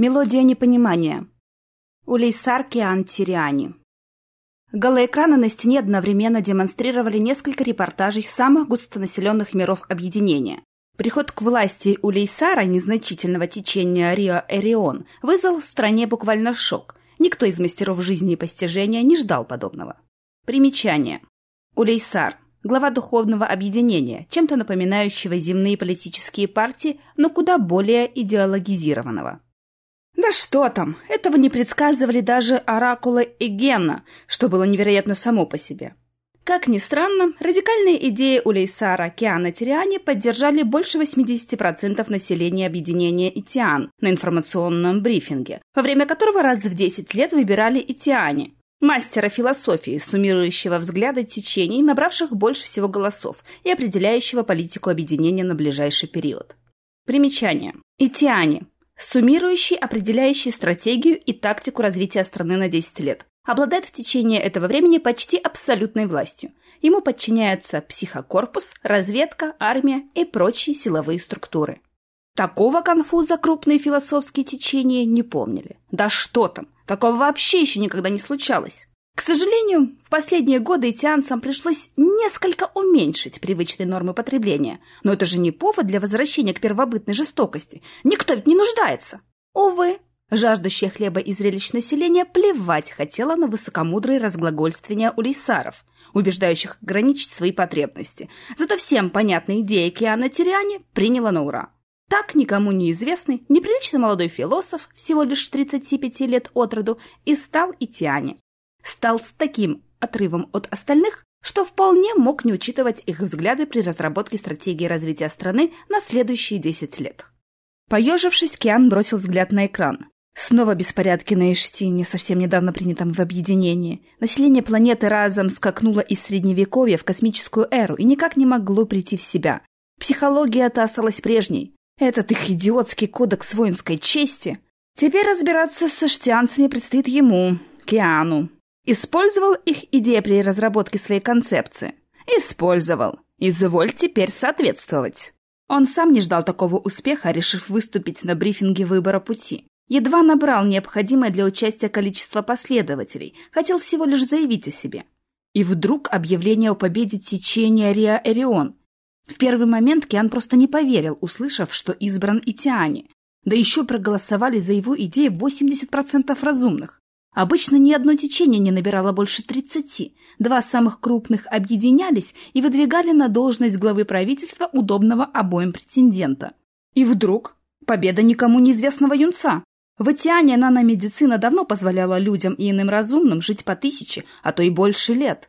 Мелодия непонимания. Улейсар Киан Тириани. Голоэкраны на стене одновременно демонстрировали несколько репортажей самых густонаселенных миров объединения. Приход к власти Улейсара, незначительного течения Рио-Эрион, вызвал в стране буквально шок. Никто из мастеров жизни и постижения не ждал подобного. Примечание. Улейсар – глава духовного объединения, чем-то напоминающего земные политические партии, но куда более идеологизированного. Да что там, этого не предсказывали даже оракулы Эгена, что было невероятно само по себе. Как ни странно, радикальные идеи Улейсара Киана Тириани поддержали больше 80% населения объединения Итиан на информационном брифинге, во время которого раз в 10 лет выбирали Итиане, мастера философии, суммирующего взгляды течений, набравших больше всего голосов и определяющего политику объединения на ближайший период. Примечание. Итиане суммирующий, определяющий стратегию и тактику развития страны на 10 лет. Обладает в течение этого времени почти абсолютной властью. Ему подчиняются психокорпус, разведка, армия и прочие силовые структуры. Такого конфуза крупные философские течения не помнили. Да что там, такого вообще еще никогда не случалось. К сожалению, в последние годы итианцам пришлось несколько уменьшить привычные нормы потребления. Но это же не повод для возвращения к первобытной жестокости. Никто ведь не нуждается. Увы, жаждущее хлеба и зрелищ населения плевать хотела на высокомудрые разглагольствования улисаров, убеждающих ограничить свои потребности. Зато всем понятная идея Киана Тириани приняла на ура. Так никому неизвестный, неприлично молодой философ, всего лишь 35 лет от роду, и стал Итиане стал с таким отрывом от остальных, что вполне мог не учитывать их взгляды при разработке стратегии развития страны на следующие 10 лет. Поежившись, Киан бросил взгляд на экран. Снова беспорядки на Иштине, совсем недавно принятом в объединении. Население планеты разом скакнуло из средневековья в космическую эру и никак не могло прийти в себя. Психология-то осталась прежней. Этот их идиотский кодекс воинской чести. Теперь разбираться с иштианцами предстоит ему, Киану. Использовал их идея при разработке своей концепции? Использовал. Изволь теперь соответствовать. Он сам не ждал такого успеха, решив выступить на брифинге выбора пути. Едва набрал необходимое для участия количество последователей, хотел всего лишь заявить о себе. И вдруг объявление о победе течения Риа Эрион. В первый момент Киан просто не поверил, услышав, что избран Итиане. Да еще проголосовали за его идеи 80% разумных. Обычно ни одно течение не набирало больше тридцати. Два самых крупных объединялись и выдвигали на должность главы правительства удобного обоим претендента. И вдруг победа никому неизвестного юнца. В Этиане наномедицина давно позволяла людям и иным разумным жить по тысяче, а то и больше лет.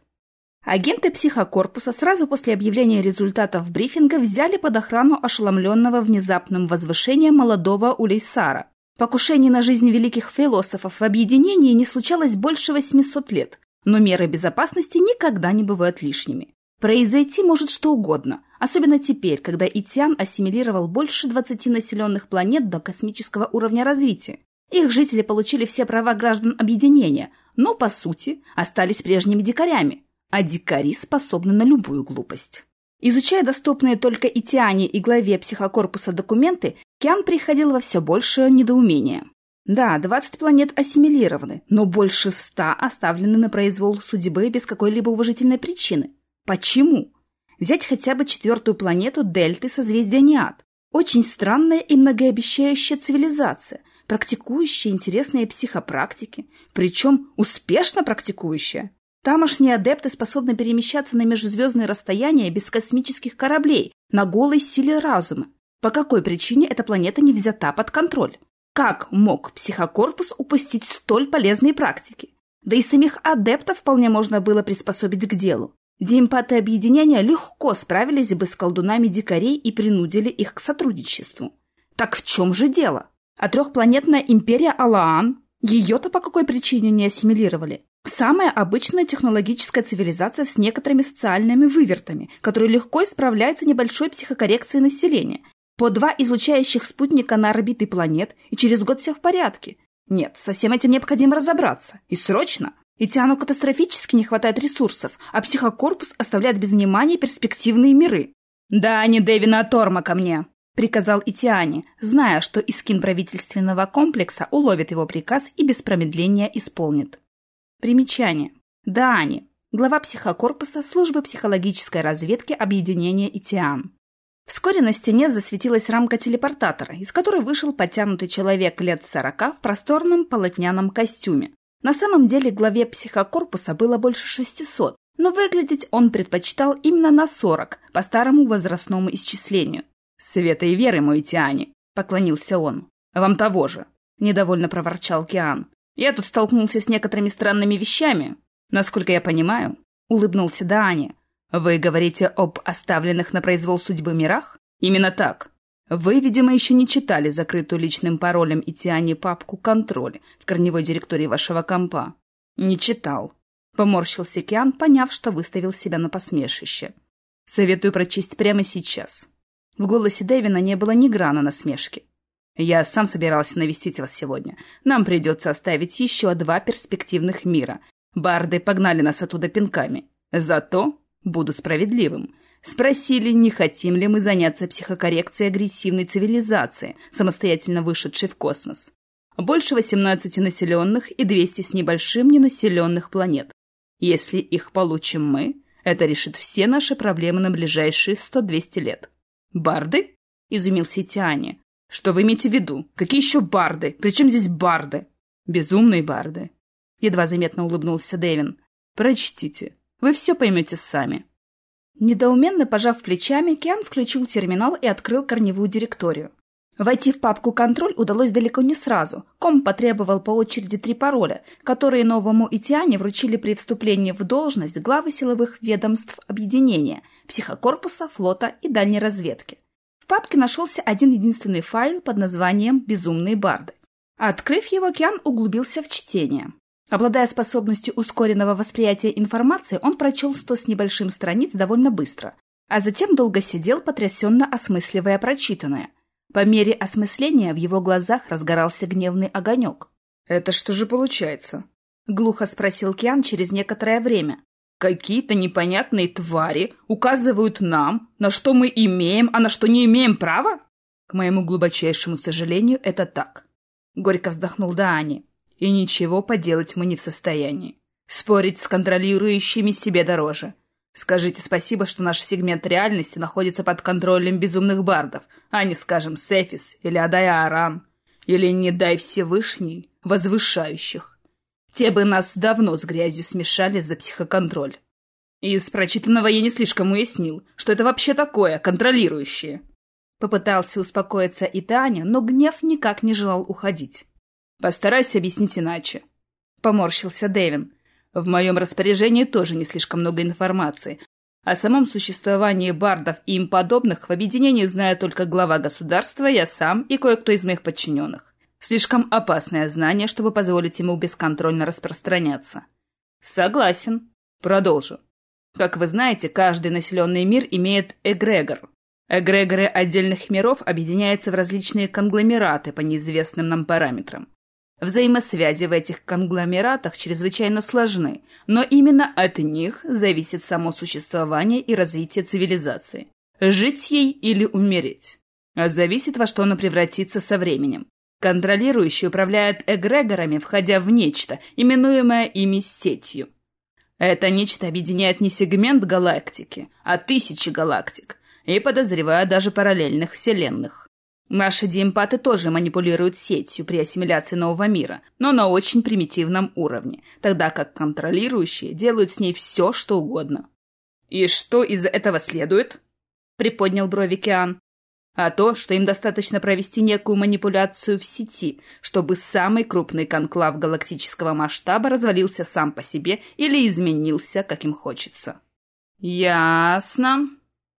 Агенты психокорпуса сразу после объявления результатов брифинга взяли под охрану ошеломленного внезапным возвышением молодого Улейсара. Покушений на жизнь великих философов в объединении не случалось больше 800 лет, но меры безопасности никогда не бывают лишними. Произойти может что угодно, особенно теперь, когда Итиан ассимилировал больше 20 населенных планет до космического уровня развития. Их жители получили все права граждан объединения, но, по сути, остались прежними дикарями, а дикари способны на любую глупость. Изучая доступные только Итиане и главе психокорпуса документы, Киан приходил во все большее недоумение. Да, 20 планет ассимилированы, но больше ста оставлены на произвол судьбы без какой-либо уважительной причины. Почему? Взять хотя бы четвертую планету Дельты созвездия Неад. Очень странная и многообещающая цивилизация, практикующая интересные психопрактики, причем успешно практикующая. Тамошние адепты способны перемещаться на межзвездные расстояния без космических кораблей, на голой силе разума. По какой причине эта планета не взята под контроль? Как мог психокорпус упустить столь полезные практики? Да и самих адептов вполне можно было приспособить к делу. Диэмпаты объединения легко справились бы с колдунами дикарей и принудили их к сотрудничеству. Так в чем же дело? А трехпланетная империя Алаан? Ее-то по какой причине не ассимилировали? Самая обычная технологическая цивилизация с некоторыми социальными вывертами, которые легко исправляются небольшой психокоррекцией населения. По два излучающих спутника на орбиты планет, и через год все в порядке. Нет, со всем этим необходимо разобраться. И срочно. И Тиану катастрофически не хватает ресурсов, а психокорпус оставляет без внимания перспективные миры. «Да, не Дэвина, а Торма ко мне!» приказал Итиане, зная, что Искин правительственного комплекса уловит его приказ и без промедления исполнит. Примечание. Даани, глава психокорпуса службы психологической разведки объединения Итиан. Вскоре на стене засветилась рамка телепортатора, из которой вышел подтянутый человек лет сорока в просторном полотняном костюме. На самом деле главе психокорпуса было больше шестисот, но выглядеть он предпочитал именно на сорок, по старому возрастному исчислению. «Света и веры, мой Тиане!» — поклонился он. «Вам того же!» — недовольно проворчал Киан. «Я тут столкнулся с некоторыми странными вещами. Насколько я понимаю, — улыбнулся Даани, — вы говорите об оставленных на произвол судьбы мирах? Именно так. Вы, видимо, еще не читали закрытую личным паролем и Тиане папку «Контроль» в корневой директории вашего компа. Не читал. Поморщился Киан, поняв, что выставил себя на посмешище. Советую прочесть прямо сейчас. В голосе Дэвина не было ни грана насмешки. Я сам собирался навестить вас сегодня. Нам придется оставить еще два перспективных мира. Барды погнали нас оттуда пинками. Зато буду справедливым. Спросили, не хотим ли мы заняться психокоррекцией агрессивной цивилизации, самостоятельно вышедшей в космос. Больше 18 населенных и 200 с небольшим ненаселенных планет. Если их получим мы, это решит все наши проблемы на ближайшие 100-200 лет. «Барды?» — изумился Тиане. «Что вы имеете в виду? Какие еще барды? Причем здесь барды?» «Безумные барды», — едва заметно улыбнулся Дэвин. «Прочтите. Вы все поймете сами». Недоуменно пожав плечами, Киан включил терминал и открыл корневую директорию. Войти в папку «Контроль» удалось далеко не сразу. Ком потребовал по очереди три пароля, которые новому Итиане вручили при вступлении в должность главы силовых ведомств объединения, психокорпуса, флота и дальней разведки. В папке нашелся один единственный файл под названием «Безумные барды». Открыв его, Киан углубился в чтение. Обладая способностью ускоренного восприятия информации, он прочел сто с небольшим страниц довольно быстро, а затем долго сидел, потрясенно осмысливая прочитанное. По мере осмысления в его глазах разгорался гневный огонек. «Это что же получается?» — глухо спросил Киан через некоторое время. «Какие-то непонятные твари указывают нам, на что мы имеем, а на что не имеем права?» «К моему глубочайшему сожалению, это так», — горько вздохнул Даани и ничего поделать мы не в состоянии. Спорить с контролирующими себе дороже. Скажите спасибо, что наш сегмент реальности находится под контролем безумных бардов, а не, скажем, Сефис или Адая Аран, или, не дай Всевышний, возвышающих. Те бы нас давно с грязью смешали за психоконтроль. Из прочитанного я не слишком уяснил, что это вообще такое, контролирующее. Попытался успокоиться и Таня, но гнев никак не желал уходить. Постарайся объяснить иначе. Поморщился Дэвин. В моем распоряжении тоже не слишком много информации. О самом существовании бардов и им подобных в объединении знаю только глава государства, я сам и кое-кто из моих подчиненных. Слишком опасное знание, чтобы позволить ему бесконтрольно распространяться. Согласен. Продолжу. Как вы знаете, каждый населенный мир имеет эгрегор. Эгрегоры отдельных миров объединяются в различные конгломераты по неизвестным нам параметрам. Взаимосвязи в этих конгломератах чрезвычайно сложны, но именно от них зависит само существование и развитие цивилизации. Жить ей или умереть. А зависит, во что она превратится со временем. Контролирующий управляет эгрегорами, входя в нечто, именуемое ими сетью. Это нечто объединяет не сегмент галактики, а тысячи галактик, и, подозреваю, даже параллельных вселенных. Наши диэмпаты тоже манипулируют сетью при ассимиляции нового мира, но на очень примитивном уровне, тогда как контролирующие делают с ней все, что угодно. «И что из этого следует?» — приподнял брови Киан. «А то, что им достаточно провести некую манипуляцию в сети, чтобы самый крупный конклав галактического масштаба развалился сам по себе или изменился, как им хочется». «Ясно»,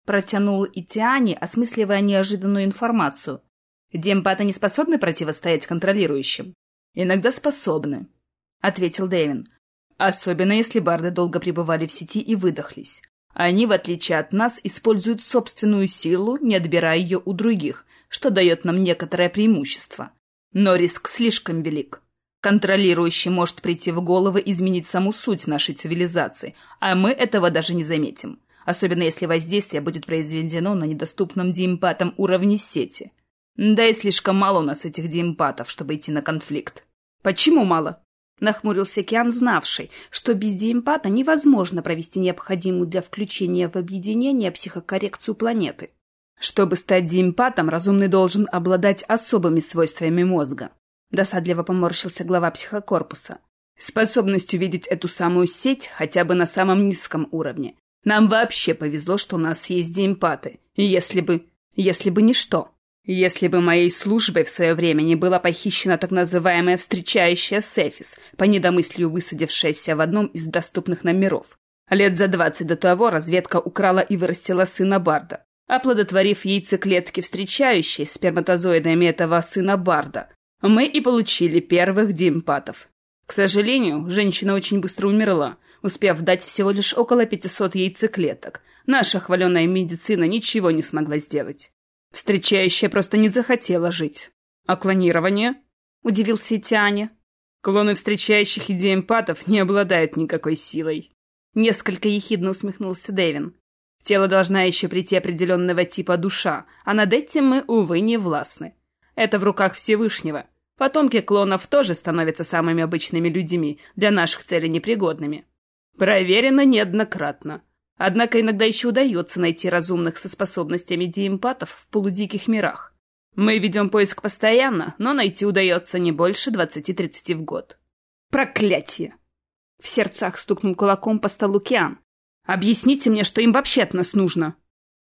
Протянул Итиани, осмысливая неожиданную информацию. Демпаты не способны противостоять контролирующим? Иногда способны, — ответил Дэвин. Особенно если барды долго пребывали в сети и выдохлись. Они, в отличие от нас, используют собственную силу, не отбирая ее у других, что дает нам некоторое преимущество. Но риск слишком велик. Контролирующий может прийти в голову изменить саму суть нашей цивилизации, а мы этого даже не заметим. особенно если воздействие будет произведено на недоступном диэмпатам уровне сети. Да и слишком мало у нас этих диэмпатов, чтобы идти на конфликт. Почему мало? Нахмурился Киан, знавший, что без диэмпата невозможно провести необходимую для включения в объединение психокоррекцию планеты. Чтобы стать диэмпатом, разумный должен обладать особыми свойствами мозга. Досадливо поморщился глава психокорпуса. Способностью видеть эту самую сеть хотя бы на самом низком уровне. Нам вообще повезло, что у нас есть диэмпаты. Если бы... Если бы ничто. Если бы моей службой в свое время не была похищена так называемая встречающая Сефис, по недомыслию высадившаяся в одном из доступных нам миров. Лет за двадцать до того разведка украла и вырастила сына Барда, оплодотворив яйцеклетки встречающей сперматозоидами этого сына Барда. Мы и получили первых димпатов. К сожалению, женщина очень быстро умерла, успев дать всего лишь около 500 яйцеклеток. Наша хваленая медицина ничего не смогла сделать. Встречающая просто не захотела жить. А клонирование? Удивился Тиане. Клоны встречающих идей эмпатов не обладают никакой силой. Несколько ехидно усмехнулся Дэвин. В тело должна еще прийти определенного типа душа, а над этим мы, увы, не властны. Это в руках Всевышнего. Потомки клонов тоже становятся самыми обычными людьми, для наших целей непригодными. Проверено неоднократно. Однако иногда еще удается найти разумных со способностями диэмпатов в полудиких мирах. Мы ведем поиск постоянно, но найти удается не больше 20-30 в год. Проклятие! В сердцах стукнул кулаком по столу Киан. Объясните мне, что им вообще от нас нужно.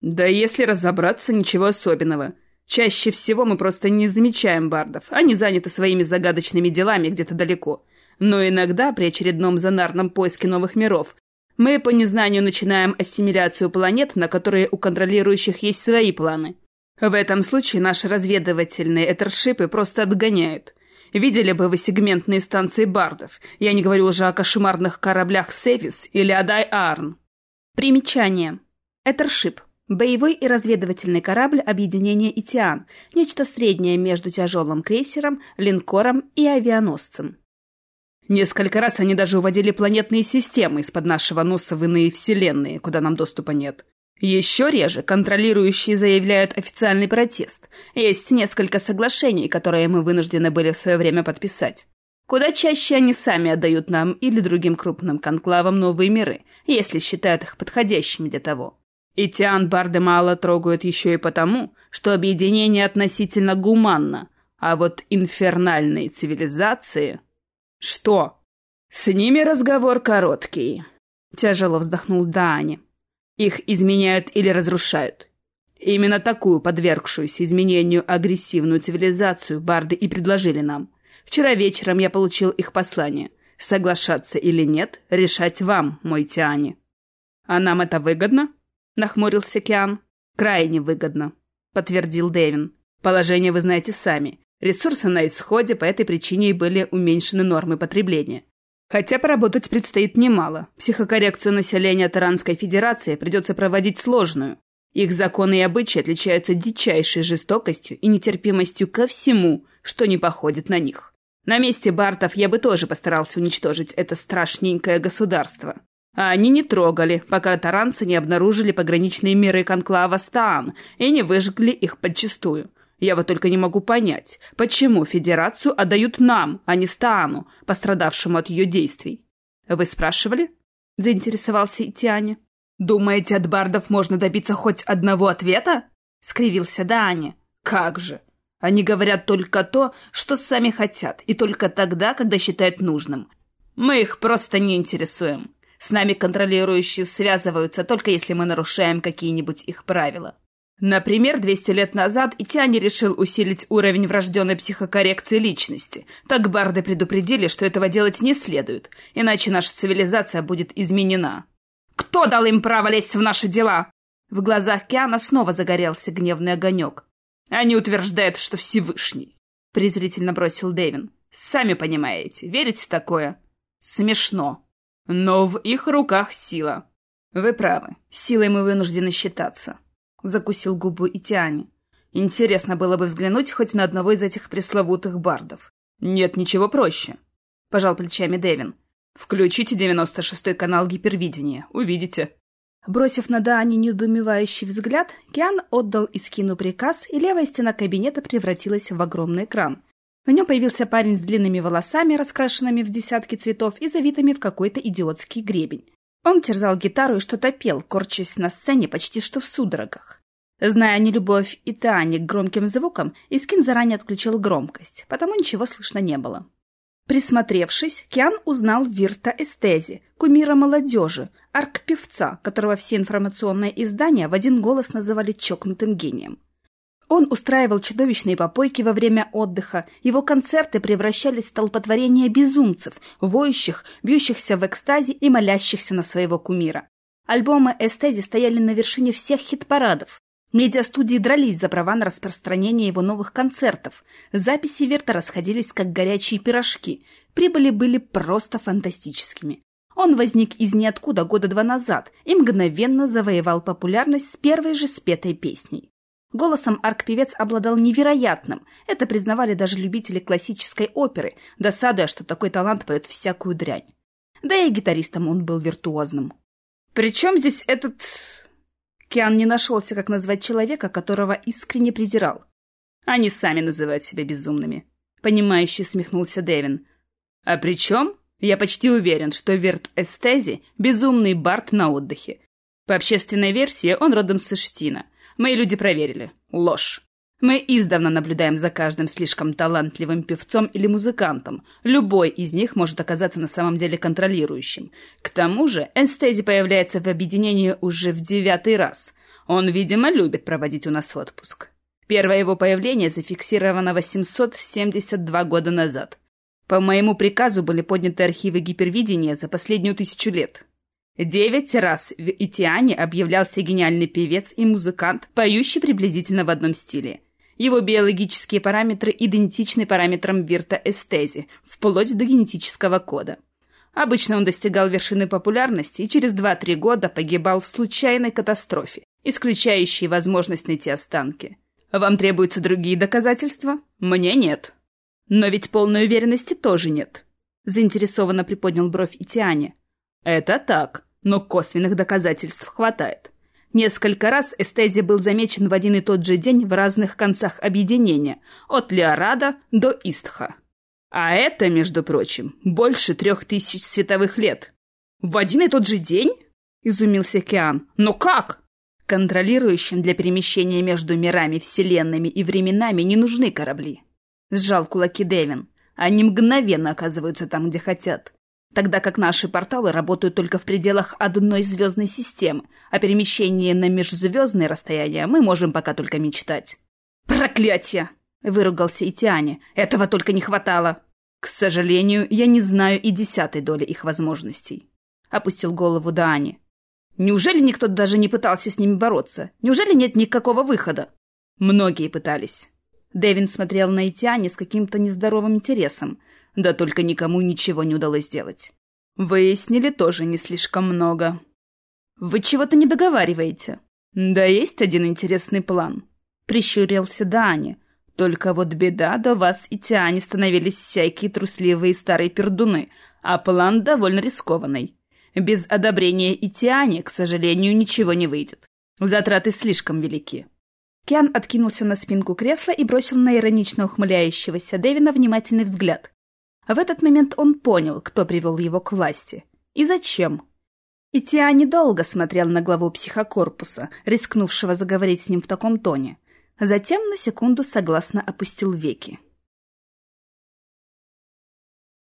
Да если разобраться, ничего особенного. Чаще всего мы просто не замечаем бардов. Они заняты своими загадочными делами где-то далеко. Но иногда при очередном зонарном поиске новых миров мы по незнанию начинаем ассимиляцию планет, на которые у контролирующих есть свои планы. В этом случае наши разведывательные этершипы просто отгоняют. Видели бы вы сегментные станции бардов. Я не говорю уже о кошмарных кораблях Севис или Адай Арн. Примечание. Этершип. Боевой и разведывательный корабль объединения Итиан. Нечто среднее между тяжелым крейсером, линкором и авианосцем. Несколько раз они даже уводили планетные системы из-под нашего носа в иные вселенные, куда нам доступа нет. Еще реже контролирующие заявляют официальный протест. Есть несколько соглашений, которые мы вынуждены были в свое время подписать. Куда чаще они сами отдают нам или другим крупным конклавам новые миры, если считают их подходящими для того. И Тиан Барды мало трогают еще и потому, что объединение относительно гуманно, а вот инфернальные цивилизации... «Что?» «С ними разговор короткий», — тяжело вздохнул Дани. «Их изменяют или разрушают. Именно такую подвергшуюся изменению агрессивную цивилизацию барды и предложили нам. Вчера вечером я получил их послание. Соглашаться или нет, решать вам, мой Тиани». «А нам это выгодно?» — нахмурился Киан. «Крайне выгодно», — подтвердил Дэвин. «Положение вы знаете сами. Ресурсы на исходе, по этой причине и были уменьшены нормы потребления. Хотя поработать предстоит немало. Психокоррекцию населения Таранской Федерации придется проводить сложную. Их законы и обычаи отличаются дичайшей жестокостью и нетерпимостью ко всему, что не походит на них. На месте Бартов я бы тоже постарался уничтожить это страшненькое государство. А они не трогали, пока таранцы не обнаружили пограничные миры конклава Стаан и не выжгли их подчистую. Я вот только не могу понять, почему Федерацию отдают нам, а не Стаану, пострадавшему от ее действий. Вы спрашивали? Заинтересовался Итиане. Думаете, от бардов можно добиться хоть одного ответа? Скривился Даани. Как же? Они говорят только то, что сами хотят, и только тогда, когда считают нужным. Мы их просто не интересуем. С нами контролирующие связываются только если мы нарушаем какие-нибудь их правила. Например, 200 лет назад Итиани решил усилить уровень врожденной психокоррекции личности. Так барды предупредили, что этого делать не следует, иначе наша цивилизация будет изменена. «Кто дал им право лезть в наши дела?» В глазах Киана снова загорелся гневный огонек. «Они утверждают, что Всевышний», — презрительно бросил Дэвин. «Сами понимаете, верите такое?» «Смешно. Но в их руках сила». «Вы правы, силой мы вынуждены считаться. — закусил губу Итиани. «Интересно было бы взглянуть хоть на одного из этих пресловутых бардов. Нет ничего проще», — пожал плечами Дэвин. «Включите девяносто шестой канал гипервидения, увидите». Бросив на Даани недоумевающий взгляд, Киан отдал Искину приказ, и левая стена кабинета превратилась в огромный экран. На нем появился парень с длинными волосами, раскрашенными в десятки цветов и завитыми в какой-то идиотский гребень. Он терзал гитару и что-то пел, корчась на сцене почти что в судорогах. Зная нелюбовь и Таани к громким звукам, Искин заранее отключил громкость, потому ничего слышно не было. Присмотревшись, Киан узнал Вирта Эстези, кумира молодежи, арк-певца, которого все информационные издания в один голос называли чокнутым гением. Он устраивал чудовищные попойки во время отдыха, его концерты превращались в столпотворение безумцев, воющих, бьющихся в экстазе и молящихся на своего кумира. Альбомы Эстези стояли на вершине всех хит-парадов, Медиастудии дрались за права на распространение его новых концертов. Записи Верта расходились как горячие пирожки. Прибыли были просто фантастическими. Он возник из ниоткуда года два назад и мгновенно завоевал популярность с первой же спетой песней. Голосом арк-певец обладал невероятным. Это признавали даже любители классической оперы, досадуя, что такой талант поет всякую дрянь. Да и гитаристом он был виртуозным. «Причем здесь этот Киан не нашелся, как назвать человека, которого искренне презирал. Они сами называют себя безумными. Понимающе смехнулся Дэвин. А при чем? Я почти уверен, что Верт Эстези — безумный бард на отдыхе. По общественной версии, он родом с Иштина. Мои люди проверили. Ложь. Мы издавна наблюдаем за каждым слишком талантливым певцом или музыкантом. Любой из них может оказаться на самом деле контролирующим. К тому же Энстези появляется в объединении уже в девятый раз. Он, видимо, любит проводить у нас отпуск. Первое его появление зафиксировано 872 года назад. По моему приказу были подняты архивы гипервидения за последнюю тысячу лет. Девять раз в Итиане объявлялся гениальный певец и музыкант, поющий приблизительно в одном стиле. Его биологические параметры идентичны параметрам Вирта Эстези, вплоть до генетического кода. Обычно он достигал вершины популярности и через 2-3 года погибал в случайной катастрофе, исключающей возможность найти останки. Вам требуются другие доказательства? Мне нет. Но ведь полной уверенности тоже нет. Заинтересованно приподнял бровь Итиане. Это так, но косвенных доказательств хватает. Несколько раз Эстези был замечен в один и тот же день в разных концах объединения, от Леорада до Истха. А это, между прочим, больше трех тысяч световых лет. В один и тот же день? Изумился Киан. Но как? Контролирующим для перемещения между мирами, вселенными и временами не нужны корабли. Сжал кулаки Дэвин. Они мгновенно оказываются там, где хотят тогда как наши порталы работают только в пределах одной звездной системы, о перемещении на межзвездные расстояния мы можем пока только мечтать. «Проклятие!» — выругался Итиане. «Этого только не хватало!» «К сожалению, я не знаю и десятой доли их возможностей», — опустил голову Даани. «Неужели никто даже не пытался с ними бороться? Неужели нет никакого выхода?» «Многие пытались». Дэвин смотрел на Итиане с каким-то нездоровым интересом — да только никому ничего не удалось сделать. Выяснили тоже не слишком много. Вы чего-то не договариваете. Да есть один интересный план. Прищурился Дани. Только вот беда, до вас и Тиане становились всякие трусливые старые пердуны, а план довольно рискованный. Без одобрения Итиане, к сожалению, ничего не выйдет. Затраты слишком велики. Киан откинулся на спинку кресла и бросил на иронично ухмыляющегося Дэвина внимательный взгляд. В этот момент он понял, кто привел его к власти. И зачем. И Тиа недолго смотрел на главу психокорпуса, рискнувшего заговорить с ним в таком тоне. Затем на секунду согласно опустил веки.